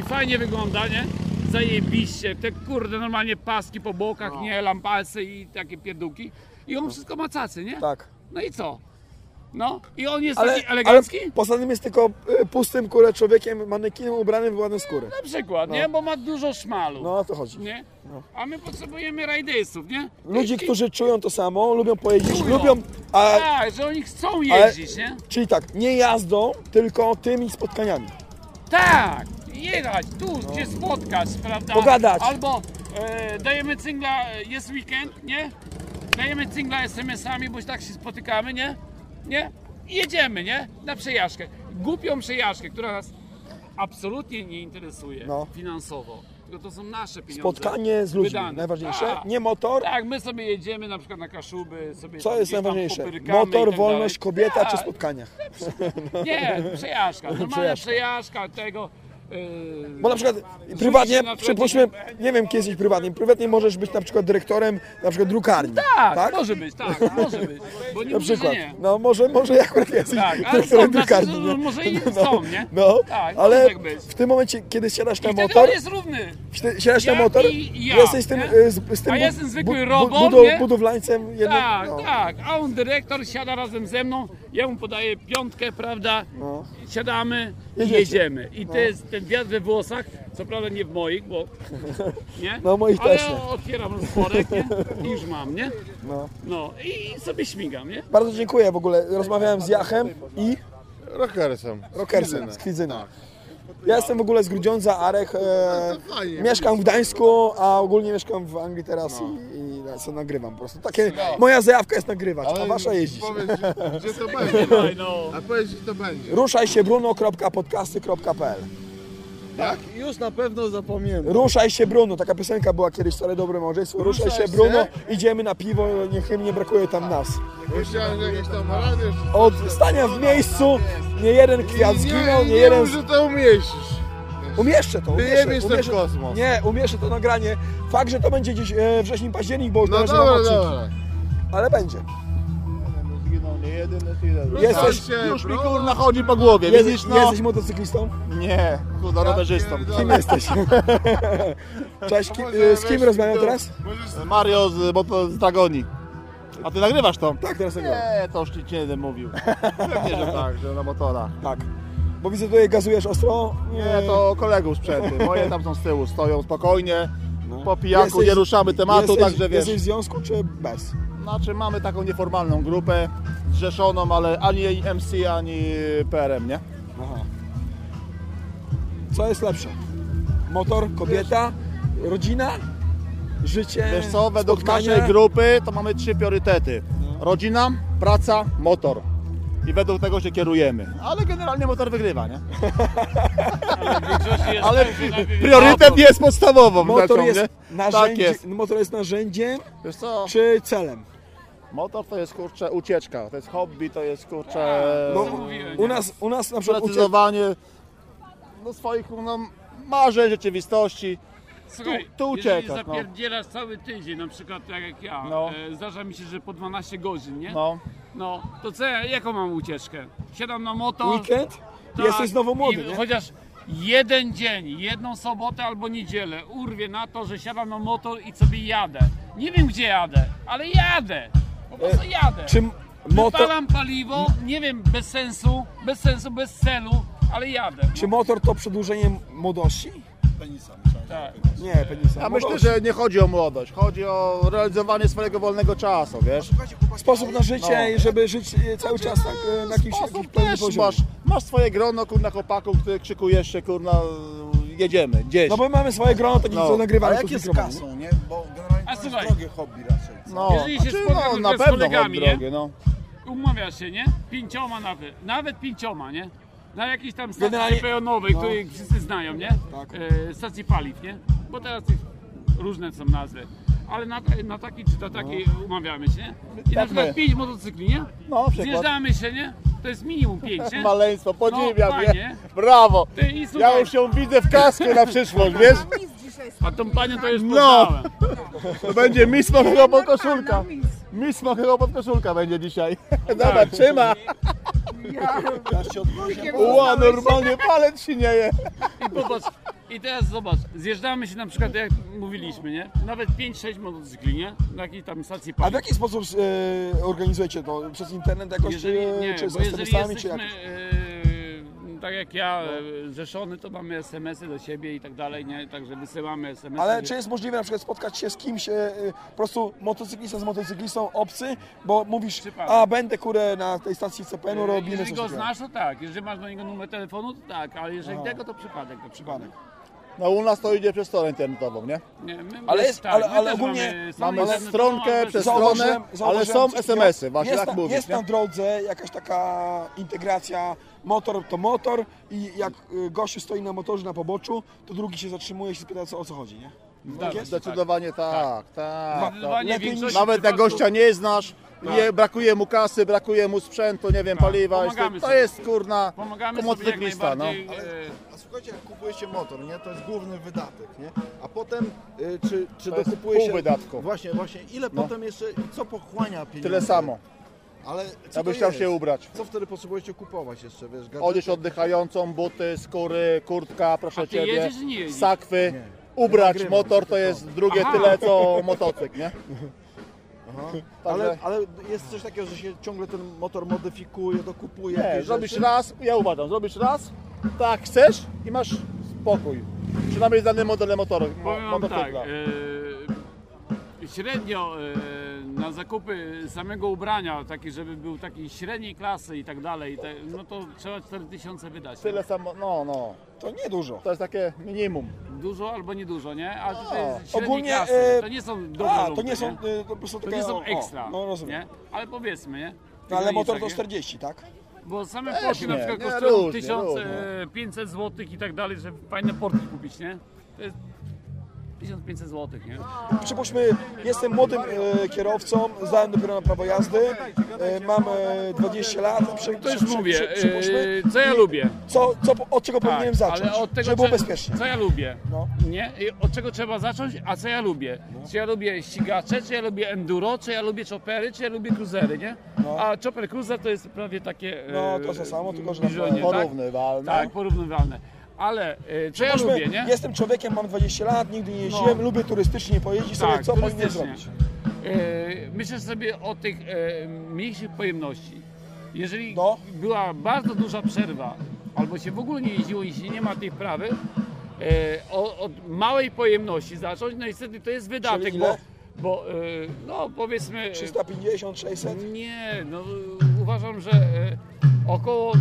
[SPEAKER 6] I fajnie wygląda, nie? Zajebiście, te kurde normalnie paski po bokach, nie? Lampasy i takie pierdółki. I on wszystko ma cacy, nie?
[SPEAKER 2] Tak.
[SPEAKER 6] No i co? No, i on jest
[SPEAKER 2] Ale,
[SPEAKER 6] taki
[SPEAKER 2] ale
[SPEAKER 6] elegancki?
[SPEAKER 2] poza tym jest tylko e, pustym kurę człowiekiem, manekinem ubranym w ładne skóry.
[SPEAKER 6] Na przykład, nie? Bo ma dużo szmalu.
[SPEAKER 2] No o to chodzi.
[SPEAKER 6] Nie? A my potrzebujemy rajdysów, nie?
[SPEAKER 2] Ludzi,
[SPEAKER 6] I-
[SPEAKER 2] którzy czują to samo, lubią pojeździć,
[SPEAKER 6] Czują.
[SPEAKER 2] lubią, a,
[SPEAKER 6] Tak, że oni chcą jeździć, nie?
[SPEAKER 2] czyli tak, nie jazdą, tylko tymi spotkaniami.
[SPEAKER 6] Tak, jechać tu, gdzie spotkać, prawda?
[SPEAKER 2] Pogadać.
[SPEAKER 6] Albo e, dajemy cingla, e, jest weekend, nie? Dajemy cingla SMS-ami, bo tak się spotykamy, nie? Nie? I jedziemy, nie? Na przejażdżkę. Głupią przejażdżkę, która nas absolutnie nie interesuje
[SPEAKER 2] No.
[SPEAKER 6] finansowo. Tylko to są nasze pieniądze.
[SPEAKER 2] Spotkanie z ludźmi,
[SPEAKER 6] wydane.
[SPEAKER 2] najważniejsze.
[SPEAKER 6] Tak.
[SPEAKER 2] Nie motor,
[SPEAKER 6] Tak, my sobie jedziemy na przykład na Kaszuby, sobie
[SPEAKER 2] co jest
[SPEAKER 6] gdzieś tam
[SPEAKER 2] najważniejsze?
[SPEAKER 6] popyrkamy i
[SPEAKER 2] Motor,
[SPEAKER 6] tak
[SPEAKER 2] wolność,
[SPEAKER 6] dalej.
[SPEAKER 2] kobieta
[SPEAKER 6] Tak.
[SPEAKER 2] czy spotkania?
[SPEAKER 6] Nie, przejażdżka, normalna
[SPEAKER 2] przejażdżka
[SPEAKER 6] tego. Yy,
[SPEAKER 2] Bo na przykład prywatnie, przypuśćmy, nie wiem, kiedy jesteś prywatnie, prywatnie możesz być na przykład dyrektorem na przykład drukarni.
[SPEAKER 6] Tak,
[SPEAKER 2] tak?
[SPEAKER 6] może być, tak, może być. Bo nie
[SPEAKER 2] Na
[SPEAKER 6] mówię, że
[SPEAKER 2] przykład.
[SPEAKER 6] nie.
[SPEAKER 2] No może, może ja akurat jesteś
[SPEAKER 6] Tak, ale
[SPEAKER 2] dyrektorem
[SPEAKER 6] są tacy,
[SPEAKER 2] drukarni.
[SPEAKER 6] że
[SPEAKER 2] nie?
[SPEAKER 6] może i są, nie?
[SPEAKER 2] No,
[SPEAKER 6] Tak,
[SPEAKER 2] ale
[SPEAKER 6] może tak być.
[SPEAKER 2] w tym momencie, kiedy siadasz na
[SPEAKER 6] I wtedy
[SPEAKER 2] motor,
[SPEAKER 6] on jest równy.
[SPEAKER 2] wtedy siadasz na
[SPEAKER 6] Ja
[SPEAKER 2] motor,
[SPEAKER 6] i ja,
[SPEAKER 2] jesteś z tym,
[SPEAKER 6] nie?
[SPEAKER 2] y, z, z tym
[SPEAKER 6] A
[SPEAKER 2] bu-
[SPEAKER 6] jestem zwykły robot, nie?
[SPEAKER 2] budowlańcem jednym.
[SPEAKER 6] Tak,
[SPEAKER 2] no.
[SPEAKER 6] tak. A on dyrektor siada razem ze mną, ja mu podaję piątkę, prawda?
[SPEAKER 2] No.
[SPEAKER 6] Siadamy i
[SPEAKER 2] Jedziecie.
[SPEAKER 6] jedziemy. I to jest ten wiatr we włosach, co prawda nie w moich, bo. Nie?
[SPEAKER 2] No, moich
[SPEAKER 6] Ale
[SPEAKER 2] też nie.
[SPEAKER 6] otwieram rozporek, nie? I już mam, nie?
[SPEAKER 2] No.
[SPEAKER 6] No i sobie śmigam, nie?
[SPEAKER 2] Bardzo dziękuję w ogóle. Rozmawiałem z Jachem i
[SPEAKER 7] Rockersem.
[SPEAKER 2] Rockersem z Kwidzyna. Ja jestem w ogóle z Grudziądza, Arek. E,
[SPEAKER 7] to fajnie.
[SPEAKER 2] mieszkam w Gdańsku, a ogólnie mieszkam w Anglii teraz i, i co nagrywam po prostu. Takie, moja zajawka jest nagrywać, a wasza jeździć.
[SPEAKER 7] Powiedz, gdzie, gdzie to będzie.
[SPEAKER 6] No.
[SPEAKER 7] A powiedz, gdzie to będzie.
[SPEAKER 2] Ruszaj się bruno.podcasty.pl
[SPEAKER 7] Jak?
[SPEAKER 8] Już na pewno zapamiętam.
[SPEAKER 2] Ruszaj się Bruno, taka piosenka była kiedyś, stare dobre małżeństwo. Ruszaj
[SPEAKER 7] Ruszaj
[SPEAKER 2] się Bruno, idziemy na piwo, niech im nie brakuje tam nas.
[SPEAKER 7] Myślałem, że jakieś tam rady.
[SPEAKER 2] Od stania w miejscu nie jeden kwiat zginął, nie, jeden...
[SPEAKER 7] że to umieścisz.
[SPEAKER 2] Umieszczę to, umieszczę,
[SPEAKER 7] Wyjebiesz
[SPEAKER 2] umieszczę,
[SPEAKER 7] kosmos.
[SPEAKER 2] Nie, umieszczę to nagranie. Fakt, że to będzie gdzieś e, wrześniu, październik, bo już
[SPEAKER 7] No
[SPEAKER 2] mam
[SPEAKER 7] dobra,
[SPEAKER 2] odcinki.
[SPEAKER 7] dobra.
[SPEAKER 2] Ale będzie.
[SPEAKER 8] Jeden, lecz jeden.
[SPEAKER 2] Jesteś,
[SPEAKER 7] się,
[SPEAKER 8] Już mi kurna chodzi po głowie,
[SPEAKER 2] jesteś,
[SPEAKER 8] widzisz no?
[SPEAKER 2] jesteś motocyklistą?
[SPEAKER 8] Nie, kurna rowerzystą.
[SPEAKER 2] Kim jesteś? Cześć, ki, z kim rozmawiam teraz?
[SPEAKER 8] Mario z, bo to z Dragoni. A ty nagrywasz to?
[SPEAKER 2] Tak, teraz nagrywam.
[SPEAKER 8] Nie, to już ci nie będę mówił. Pewnie, że tak, że na motorach.
[SPEAKER 2] Tak. Bo widzę tutaj gazujesz ostro.
[SPEAKER 8] Nie, to kolegów sprzęty. Moje tam są z tyłu, stoją spokojnie. Po pijaku
[SPEAKER 2] Jesteś-
[SPEAKER 8] nie ruszamy tematu,
[SPEAKER 2] jesteś,
[SPEAKER 8] także wiesz.
[SPEAKER 2] Jesteś w związku czy bez?
[SPEAKER 8] Znaczy mamy taką nieformalną grupę zrzeszoną, ale ani MC, ani PRM, nie?
[SPEAKER 2] Aha. Co jest lepsze? Motor, kobieta, rodzina, życie,
[SPEAKER 8] Wiesz co, według
[SPEAKER 2] spotkania?
[SPEAKER 8] naszej grupy to mamy trzy priorytety. Rodzina, praca, motor. I według tego się kierujemy. Ale generalnie motor wygrywa, nie?
[SPEAKER 6] Większości jest
[SPEAKER 8] Ale
[SPEAKER 6] tak, że najpierw
[SPEAKER 8] priorytet jest podstawową
[SPEAKER 2] Motor
[SPEAKER 8] rzeczą,
[SPEAKER 2] jest,
[SPEAKER 8] nie?
[SPEAKER 2] narzędzie,
[SPEAKER 8] Tak jest.
[SPEAKER 2] motor jest narzędziem
[SPEAKER 8] Wiesz co,
[SPEAKER 2] czy celem?
[SPEAKER 8] Motor to jest kurczę ucieczka, to jest hobby, to jest kurczę
[SPEAKER 2] No, u
[SPEAKER 6] nie?
[SPEAKER 2] nas, u nas na przykład ucie...
[SPEAKER 8] precyzowanie. no, swoich no, marzeń, rzeczywistości.
[SPEAKER 6] Słuchaj,
[SPEAKER 8] tu
[SPEAKER 6] jeżeli
[SPEAKER 8] uciekasz, no.
[SPEAKER 6] zapierdzielasz cały tydzień, na przykład tak jak ja,
[SPEAKER 8] No.
[SPEAKER 6] e, zdarza mi się, że po 12 godzin, nie? No.
[SPEAKER 8] No,
[SPEAKER 6] to co, ja- jaką mam ucieczkę? Siadam na motor.
[SPEAKER 2] Weekend?
[SPEAKER 6] tak,
[SPEAKER 2] Jesteś znowu młody,
[SPEAKER 6] i
[SPEAKER 2] nie?
[SPEAKER 6] Chociaż jeden dzień, jedną sobotę albo niedzielę urwie na to, że siadam na motor i sobie jadę. Nie wiem gdzie jadę, ale jadę. Po prostu jadę.
[SPEAKER 2] Czy motor,
[SPEAKER 6] Wypalam paliwo, nie wiem, bez sensu, bez sensu, bez celu, ale jadę.
[SPEAKER 2] czy motor to przedłużenie młodości?
[SPEAKER 6] Tak.
[SPEAKER 2] Nie, penisa.
[SPEAKER 8] ja myślę, że nie chodzi o młodość, chodzi o realizowanie swojego wolnego czasu, wiesz?
[SPEAKER 2] Sposób na życie
[SPEAKER 8] No.
[SPEAKER 2] i żeby żyć e, cały czas tak e, na jakimś, jakimś
[SPEAKER 8] Sposób
[SPEAKER 2] pewnym
[SPEAKER 8] też
[SPEAKER 2] poziomie.
[SPEAKER 8] masz, masz swoje grono, kurna, chłopaków, które krzykujesz się, kurna, jedziemy, gdzieś.
[SPEAKER 2] No bo mamy swoje grono, takie
[SPEAKER 8] No.
[SPEAKER 2] co nagrywamy
[SPEAKER 9] Ale
[SPEAKER 2] tu
[SPEAKER 9] jak
[SPEAKER 2] z
[SPEAKER 9] jest z
[SPEAKER 2] mikrofonu,
[SPEAKER 9] kasą, nie? Bo generalnie
[SPEAKER 6] A
[SPEAKER 9] to
[SPEAKER 6] słuchaj.
[SPEAKER 9] jest drogie hobby raczej.
[SPEAKER 8] No,
[SPEAKER 6] Jeżeli się
[SPEAKER 8] znaczy, no, na
[SPEAKER 6] z
[SPEAKER 8] pewno
[SPEAKER 6] kolegami, nie?
[SPEAKER 8] drogie, no.
[SPEAKER 6] Umawiasz się, nie? Pięcioma nawet, nawet pięcioma, nie? Na jakiejś tam stacji
[SPEAKER 2] Generalnie-
[SPEAKER 6] CPO-nowej,
[SPEAKER 2] no.
[SPEAKER 6] której wszyscy znają, nie?
[SPEAKER 2] Tak.
[SPEAKER 6] E, stacji paliw, nie? Bo teraz tych różne są nazwy. Ale na, na taki czy na taki umawiamy się, nie? I na
[SPEAKER 8] Tak
[SPEAKER 6] przykład pięć motocykli, nie?
[SPEAKER 8] No, przykład.
[SPEAKER 6] Zjeżdżamy się, nie? To jest minimum pięć, nie?
[SPEAKER 8] Maleństwo, podziwiam,
[SPEAKER 6] No,
[SPEAKER 8] nie? Brawo!
[SPEAKER 6] Ty i
[SPEAKER 8] Ja już ją widzę w kasku na przyszłość, wiesz?
[SPEAKER 6] A tą panią to już
[SPEAKER 8] No.
[SPEAKER 6] poznałem.
[SPEAKER 8] To będzie Miss Mochego podkoszulka. Miss Mochego podkoszulka będzie dzisiaj. Zobacz, trzyma. Ła, normalnie palec się nie je.
[SPEAKER 6] I popatrz, i teraz zobacz, zjeżdżamy się na przykład, jak mówiliśmy, nie? Nawet 5-6 motocykli, nie? Na jakiej tam stacji
[SPEAKER 2] A w
[SPEAKER 6] paliw.
[SPEAKER 2] jaki sposób e, organizujecie to? Przez internet jakoś,
[SPEAKER 6] Jeżeli,
[SPEAKER 2] czy,
[SPEAKER 6] nie,
[SPEAKER 2] czy z
[SPEAKER 6] bo jeżeli
[SPEAKER 2] autobusami, czy jak?
[SPEAKER 6] e, tak jak ja, e, zrzeszony, to mamy SMS-y do siebie i tak dalej, nie? Także wysyłamy SMS-y.
[SPEAKER 2] Ale czy jest możliwe na przykład spotkać się z kimś, e, e, po prostu motocyklista z motocyklistą obcy, bo mówisz, a będę kurę na tej stacji CPN-u, robimy
[SPEAKER 6] Jeżeli go znasz, to tak. Jeżeli masz do niego numer telefonu, to tak. Ale jeżeli tego, to przypadek. To przypadek.
[SPEAKER 8] No u nas to idzie przez stronę internetową, nie?
[SPEAKER 6] Nie, my,
[SPEAKER 2] Ale
[SPEAKER 6] my-
[SPEAKER 2] jest-
[SPEAKER 6] tak,
[SPEAKER 2] ale-
[SPEAKER 6] my
[SPEAKER 2] ale
[SPEAKER 6] też
[SPEAKER 2] ogólnie
[SPEAKER 6] mamy, stronę
[SPEAKER 8] mamy
[SPEAKER 6] internetową,
[SPEAKER 8] stronkę
[SPEAKER 6] ale
[SPEAKER 8] przez stronę, ale
[SPEAKER 2] zauważyłem
[SPEAKER 8] są
[SPEAKER 2] coś
[SPEAKER 8] SMS-y, właśnie
[SPEAKER 2] jest
[SPEAKER 8] jak
[SPEAKER 2] na,
[SPEAKER 8] mówisz,
[SPEAKER 2] Jest
[SPEAKER 8] nie?
[SPEAKER 2] na drodze jakaś taka integracja, motor to motor i jak y, gościu stoi na motorze na poboczu, to drugi się zatrzymuje i się pyta co, o co chodzi, nie?
[SPEAKER 6] Tak,
[SPEAKER 2] jest?
[SPEAKER 8] Zdecydowanie tak, tak. tak.
[SPEAKER 6] Zdecydowanie
[SPEAKER 2] Lepiej niż-
[SPEAKER 6] większość
[SPEAKER 8] Nawet jak
[SPEAKER 6] przypadków-
[SPEAKER 8] gościa nie znasz, nie, brakuje mu kasy, brakuje mu sprzętu, nie wiem, paliwa, jest,
[SPEAKER 6] pomagamy
[SPEAKER 8] to
[SPEAKER 6] sobie.
[SPEAKER 8] jest kurna
[SPEAKER 6] Pomagamy sobie jak
[SPEAKER 8] no.
[SPEAKER 6] najbardziej.
[SPEAKER 9] Ale,
[SPEAKER 6] e,
[SPEAKER 9] a słuchajcie, jak kupujecie motor, nie? To jest główny wydatek, nie? A potem, y, czy, czy
[SPEAKER 8] To jest
[SPEAKER 9] dokupuje
[SPEAKER 8] pół
[SPEAKER 9] się...
[SPEAKER 8] wydatku.
[SPEAKER 9] Właśnie, właśnie. Ile
[SPEAKER 8] No.
[SPEAKER 9] potem jeszcze, co pochłania pieniądze?
[SPEAKER 8] Tyle samo.
[SPEAKER 9] Ale co
[SPEAKER 8] Ja byś
[SPEAKER 9] to
[SPEAKER 8] chciał
[SPEAKER 9] jest?
[SPEAKER 8] się ubrać.
[SPEAKER 9] Co wtedy potrzebujecie kupować jeszcze, wiesz? gadżety?
[SPEAKER 8] Odzież oddychającą, buty, skóry, kurtka, proszę
[SPEAKER 6] A ty
[SPEAKER 8] Ciebie,
[SPEAKER 6] jedziesz nie jedziesz?
[SPEAKER 8] sakwy.
[SPEAKER 9] Nie.
[SPEAKER 8] Ubrać
[SPEAKER 9] nagrywam
[SPEAKER 8] motor to jest drugie
[SPEAKER 6] Aha.
[SPEAKER 8] tyle co motocykl, nie?
[SPEAKER 9] Aha.
[SPEAKER 8] Także-
[SPEAKER 9] Ale, ale jest coś takiego, że się ciągle ten motor modyfikuje, dokupuje
[SPEAKER 8] Nie,
[SPEAKER 9] jakieś
[SPEAKER 8] zrobisz
[SPEAKER 9] rzeczy?
[SPEAKER 8] raz, ja uważam, zrobisz raz, tak chcesz i masz spokój. Przynajmniej z danym modelem motoru, mo-
[SPEAKER 6] Powiem wam tak,
[SPEAKER 8] motocykla.
[SPEAKER 6] e, średnio e, na zakupy samego ubrania, taki, żeby był takiej średniej klasy i tak dalej, te, no to trzeba 4000 wydać.
[SPEAKER 8] Tyle samo, no, no.
[SPEAKER 2] To niedużo.
[SPEAKER 8] To jest takie minimum.
[SPEAKER 6] Dużo albo niedużo, nie? A to
[SPEAKER 8] No.
[SPEAKER 6] jest średniej
[SPEAKER 2] Ogólnie,
[SPEAKER 6] klasy.
[SPEAKER 2] e,
[SPEAKER 6] To nie są dobre
[SPEAKER 2] A, to nie są,
[SPEAKER 6] nie?
[SPEAKER 2] y, to po prostu
[SPEAKER 6] To nie
[SPEAKER 2] o,
[SPEAKER 6] są
[SPEAKER 2] o,
[SPEAKER 6] ekstra,
[SPEAKER 2] No rozumiem.
[SPEAKER 6] nie? Ale powiedzmy, nie?
[SPEAKER 2] No, ale motor to
[SPEAKER 6] nie?
[SPEAKER 2] 40, tak?
[SPEAKER 6] Bo same
[SPEAKER 8] Też
[SPEAKER 6] porty na
[SPEAKER 8] nie,
[SPEAKER 6] przykład
[SPEAKER 8] nie,
[SPEAKER 6] kosztują
[SPEAKER 8] różnie,
[SPEAKER 6] 1500 zł i tak dalej, żeby fajne porty kupić, nie? To jest 1500 zł, nie?
[SPEAKER 2] Przypuśćmy, jestem młodym e, kierowcą, zdałem dopiero na prawo jazdy, e, mam e, 20 lat. Przy,
[SPEAKER 6] To już mówię,
[SPEAKER 2] przy- przypuśćmy.
[SPEAKER 6] e, co ja
[SPEAKER 2] I
[SPEAKER 6] lubię.
[SPEAKER 2] Co, co, od czego powinienem
[SPEAKER 6] Tak,
[SPEAKER 2] zacząć,
[SPEAKER 6] ale od tego
[SPEAKER 2] żeby było
[SPEAKER 6] trze-
[SPEAKER 2] bezpiecznie?
[SPEAKER 6] Co ja lubię?
[SPEAKER 2] No.
[SPEAKER 6] Nie? I od czego trzeba zacząć, a co ja lubię? Czy ja lubię ścigacze, czy ja lubię enduro, czy ja lubię choppery, czy ja lubię cruisery, nie?
[SPEAKER 2] No.
[SPEAKER 6] A chopper cruiser to jest prawie takie...
[SPEAKER 2] No,
[SPEAKER 6] e,
[SPEAKER 2] to to samo, tylko że na
[SPEAKER 6] zbliżenie, tak?
[SPEAKER 8] Porównywalne.
[SPEAKER 6] Tak, porównywalne. Ale e, co ja lubię, nie?
[SPEAKER 2] Jestem człowiekiem, mam 20 lat, nigdy nie jeździłem,
[SPEAKER 6] No.
[SPEAKER 2] lubię turystycznie pojeździć sobie,
[SPEAKER 6] Tak,
[SPEAKER 2] co powinienem
[SPEAKER 6] turystycznie.
[SPEAKER 2] zrobić?
[SPEAKER 6] E, myślę sobie o tych e, mniejszych pojemności. Jeżeli
[SPEAKER 2] No.
[SPEAKER 6] była bardzo duża przerwa, albo się w ogóle nie jeździło i się nie ma tej prawy, e, o- od małej pojemności zacząć, no niestety to jest wydatek, bo, bo e, no powiedzmy... e,
[SPEAKER 2] 350, 600?
[SPEAKER 6] Nie, no uważam, że około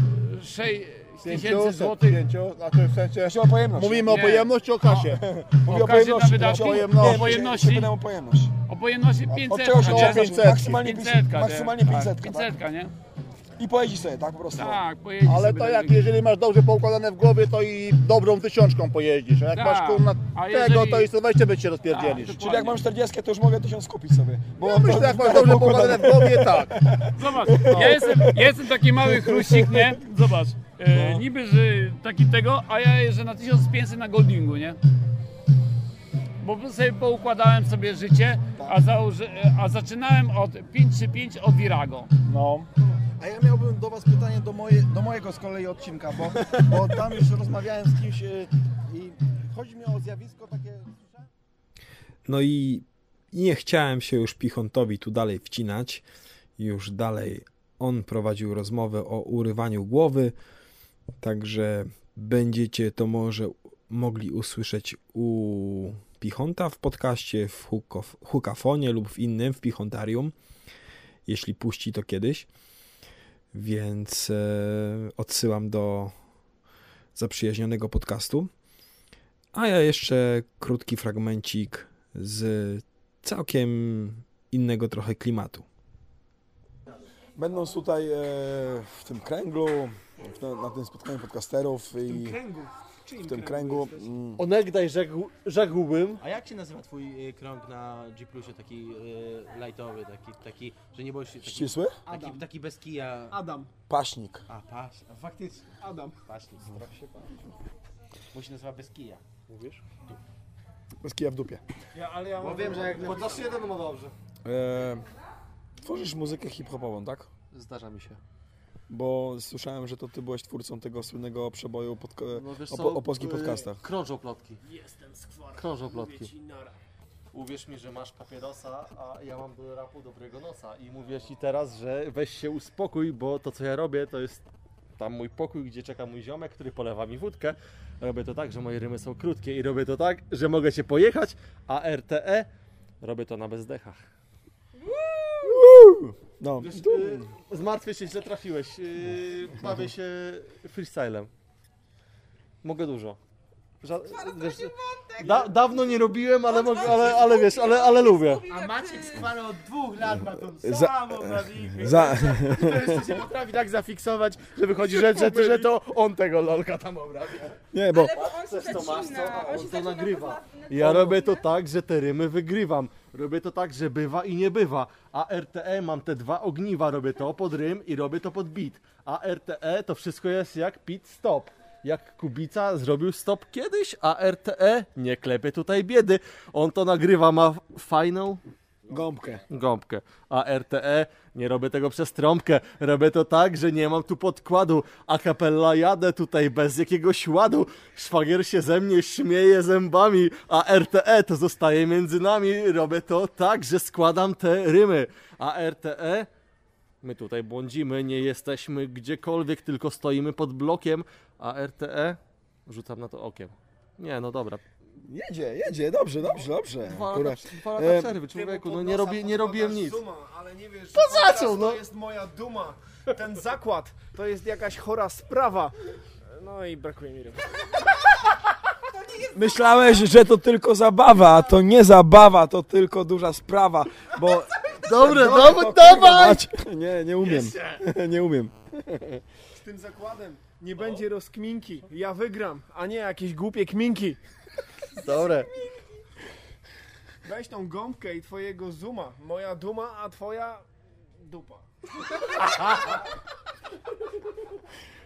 [SPEAKER 6] 6 tysięcy
[SPEAKER 8] 500,
[SPEAKER 6] złotych
[SPEAKER 8] 5, znaczy w sensie,
[SPEAKER 2] o pojemność.
[SPEAKER 8] mówimy o
[SPEAKER 6] Nie.
[SPEAKER 8] pojemności, o kasie.
[SPEAKER 2] Mówię o pojemności.
[SPEAKER 6] na wydatki?
[SPEAKER 2] Nie,
[SPEAKER 8] Pojemności.
[SPEAKER 2] Nie,
[SPEAKER 6] Pojemności?
[SPEAKER 2] się pytam o pojemność.
[SPEAKER 6] o pojemności
[SPEAKER 2] Od
[SPEAKER 6] 500,
[SPEAKER 2] czego się
[SPEAKER 8] Około
[SPEAKER 2] trzeba
[SPEAKER 8] 500.
[SPEAKER 2] zacząć? Maksymalnie
[SPEAKER 6] 500,
[SPEAKER 2] 500, maksymalnie 500, tak?
[SPEAKER 6] 500, nie?
[SPEAKER 2] I pojeździ sobie, tak po prostu.
[SPEAKER 6] Tak, pojedzie
[SPEAKER 8] Ale
[SPEAKER 6] sobie
[SPEAKER 8] to
[SPEAKER 6] do-
[SPEAKER 8] jak jeżeli masz dobrze poukładane w głowie, to i dobrą tysiączką pojeździsz. A jak
[SPEAKER 6] Tak.
[SPEAKER 8] masz kurna
[SPEAKER 6] A
[SPEAKER 8] tego,
[SPEAKER 6] jeżeli-
[SPEAKER 8] to i 120 by cię rozpierdzielisz.
[SPEAKER 6] Tak,
[SPEAKER 2] Czyli jak mam 40, to już mogę 1000 kupić sobie. Bo
[SPEAKER 8] Ja
[SPEAKER 2] mam
[SPEAKER 8] myślę,
[SPEAKER 2] to-
[SPEAKER 8] jak masz dobrze poukładane w głowie, tak.
[SPEAKER 6] Zobacz, ja jestem, ja jestem taki mały chrusik, nie? Zobacz. E, niby, że taki tego, a ja jeżdżę na 1500 na Goldingu, nie? Bo sobie poukładałem sobie życie, a, założy, a zaczynałem od 535 od Virago.
[SPEAKER 8] No.
[SPEAKER 9] A ja miałbym do Was pytanie do, moje, do mojego z kolei odcinka, bo, bo tam już rozmawiałem z kimś y, i chodzi mi o zjawisko takie...
[SPEAKER 1] No i nie chciałem się już Pichontowi tu dalej wcinać. Już dalej on prowadził rozmowę o urywaniu głowy, także będziecie to może mogli usłyszeć u Pichonta w podcaście, w Hukof- Hukafonie lub w innym, w Pichontarium, jeśli puści to kiedyś. Więc e, odsyłam do zaprzyjaźnionego podcastu. A ja jeszcze krótki fragmencik z całkiem innego trochę klimatu.
[SPEAKER 2] Będąc tutaj e, w tym kręgu, w, na, na tym spotkaniu podcasterów i w tym kręgu, mm,
[SPEAKER 10] Onegdaj rzekł, rzekłbym,
[SPEAKER 11] A jak się nazywa twój y, krąg na G Plusie, taki y, lightowy, taki, taki, że nie boisz się... Taki,
[SPEAKER 2] Ścisły?
[SPEAKER 11] Taki, taki bez kija.
[SPEAKER 12] Adam.
[SPEAKER 2] paśnik.
[SPEAKER 11] A, pas, a faktycznie.
[SPEAKER 12] Adam.
[SPEAKER 11] Paśnik, trochę się Bo się nazywa bez kija. Mówisz?
[SPEAKER 2] Bez kija w dupie.
[SPEAKER 12] Ja, ale ja
[SPEAKER 11] Bo wiem, że jak
[SPEAKER 10] chociaż jeden ma dobrze.
[SPEAKER 2] E, tworzysz muzykę hip-hopową, tak?
[SPEAKER 11] Zdarza mi się.
[SPEAKER 2] Bo słyszałem, że to ty byłeś twórcą tego słynnego przeboju pod,
[SPEAKER 11] No wiesz
[SPEAKER 2] o, o polskich
[SPEAKER 11] y,
[SPEAKER 2] podcastach.
[SPEAKER 11] Krążą plotki.
[SPEAKER 12] Jestem skwar.
[SPEAKER 11] Krążą plotki.
[SPEAKER 10] Uwierz mi, że masz papierosa, a ja mam do rapu dobrego nosa. I mówię ci teraz, że weź się uspokój, bo to co ja robię to jest tam mój pokój, gdzie czeka mój ziomek, który polewa mi wódkę. Robię to tak, że moje rymy są krótkie i robię to tak, że mogę się pojechać, a RTE robię to na bezdechach.
[SPEAKER 2] No,
[SPEAKER 10] Wiesz, y, zmartwię się, źle trafiłeś. Y, bawię się freestylem. Mogę dużo. Ża- wiesz, da, dawno nie robiłem, ale, mogę, ale, ale wiesz, ale, ale lubię.
[SPEAKER 12] A Maciek Skwara od dwóch lat ma tą
[SPEAKER 2] Za-
[SPEAKER 12] samą prawikę.
[SPEAKER 2] za-
[SPEAKER 12] jeszcze się potrafi tak zafiksować, że wychodzi, że, że, że to on tego lolka tam obrabia.
[SPEAKER 2] Nie, bo
[SPEAKER 10] Chcesz to masz, co? On to nagrywa. Ja robię to tak, że te rymy wygrywam. Robię to tak, że bywa i nie bywa. A RTE mam te dwa ogniwa. Robię to pod rym i robię to pod beat. A RTE to wszystko jest jak pit stop. Jak Kubica zrobił stop kiedyś, a RTE nie klepie tutaj biedy. On to nagrywa, ma fajną
[SPEAKER 2] gąbkę.
[SPEAKER 10] gąbkę. A RTE nie robię tego przez trąbkę. Robię to tak, że nie mam tu podkładu. A kapella jadę tutaj bez jakiegoś ładu. Szwagier się ze mnie śmieje zębami, a RTE to zostaje między nami. Robię to tak, że składam te rymy. A RTE my tutaj błądzimy, nie jesteśmy gdziekolwiek, tylko stoimy pod blokiem, a RTE rzucam na to okiem. Nie, no dobra.
[SPEAKER 2] Jedzie, jedzie, dobrze, dobrze, dobrze.
[SPEAKER 10] Dwa lata, dwa lata
[SPEAKER 2] e,
[SPEAKER 10] przerwy, człowieku, no nie, robię, nie robiłem nic.
[SPEAKER 12] Suma, ale nie wiesz, że
[SPEAKER 10] To zaczął, no.
[SPEAKER 12] To jest moja duma. Ten zakład to jest jakaś chora sprawa. No i brakuje mi.
[SPEAKER 2] Myślałeś, że to tylko zabawa, a to nie zabawa, to tylko duża sprawa, bo...
[SPEAKER 10] Dobre,
[SPEAKER 2] Dobra,
[SPEAKER 10] dawaj.
[SPEAKER 2] Nie, nie umiem. Nie umiem.
[SPEAKER 12] Z tym zakładem nie będzie rozkminki. Ja wygram, a nie jakieś głupie kminki.
[SPEAKER 10] Dobre.
[SPEAKER 12] Weź tą gąbkę i twojego zooma. Moja duma, a twoja dupa.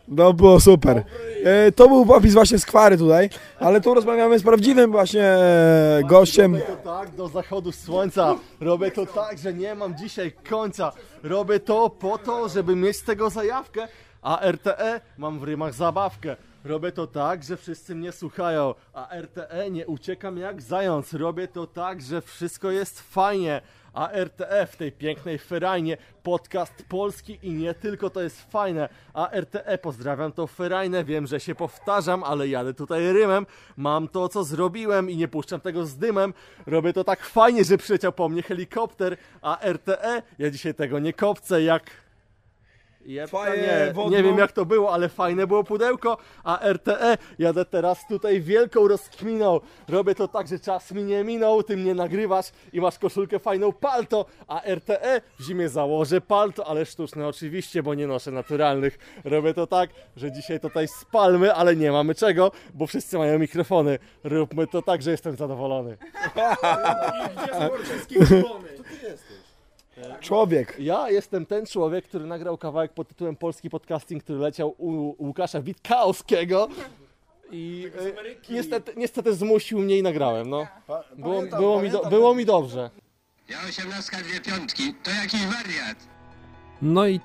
[SPEAKER 2] No było super. E, to był opis właśnie skwary tutaj, ale tu rozmawiamy z prawdziwym właśnie e, gościem.
[SPEAKER 10] Robię to tak do zachodu słońca. Robię to tak, że nie mam dzisiaj końca. Robię to po to, żeby mieć z tego zajawkę, a RTE mam w rymach zabawkę. Robię to tak, że wszyscy mnie słuchają, a RTE nie uciekam jak zając. Robię to tak, że wszystko jest fajnie, a RTE w tej pięknej ferajnie podcast polski i nie tylko to jest fajne. A RTE pozdrawiam to ferajne, wiem, że się powtarzam, ale jadę tutaj rymem. Mam to, co zrobiłem i nie puszczam tego z dymem. Robię to tak fajnie, że przyleciał po mnie helikopter, a RTE ja dzisiaj tego nie kopcę jak... Jebka, nie, nie wiem jak to było, ale fajne było pudełko, a RTE jadę teraz tutaj wielką rozkminą. Robię to tak, że czas mi nie minął, ty mnie nagrywasz i masz koszulkę fajną palto, a RTE w zimie założę palto, ale sztuczne oczywiście, bo nie noszę naturalnych. Robię to tak, że dzisiaj tutaj spalmy, ale nie mamy czego, bo wszyscy mają mikrofony. Róbmy to tak, że jestem zadowolony.
[SPEAKER 12] I gdzie są wszystkie?
[SPEAKER 2] Człowiek.
[SPEAKER 10] Ja jestem ten człowiek, który nagrał kawałek pod tytułem Polski Podcasting, który leciał u Łukasza Witkowskiego. I e, niestety, niestety zmusił mnie i nagrałem, no. Było,
[SPEAKER 9] pamiętam,
[SPEAKER 10] było, mi, do,
[SPEAKER 9] pamiętam
[SPEAKER 10] było
[SPEAKER 9] ten-
[SPEAKER 10] mi dobrze.
[SPEAKER 5] Ja osiemnastka, dwie piątki. To jakiś wariat.
[SPEAKER 1] No i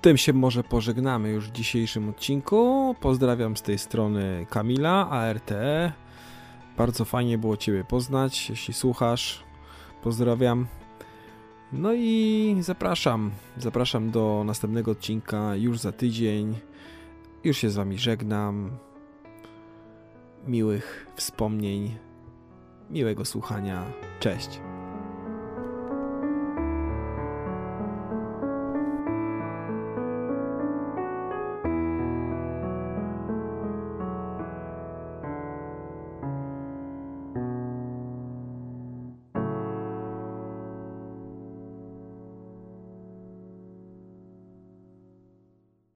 [SPEAKER 1] tym się może pożegnamy już w dzisiejszym odcinku. Pozdrawiam z tej strony Kamila, ARTE. Bardzo fajnie było Ciebie poznać, jeśli słuchasz. Pozdrawiam. No i zapraszam. Zapraszam do następnego odcinka już za tydzień. Już się z Wami żegnam. Miłych wspomnień, miłego słuchania. Cześć.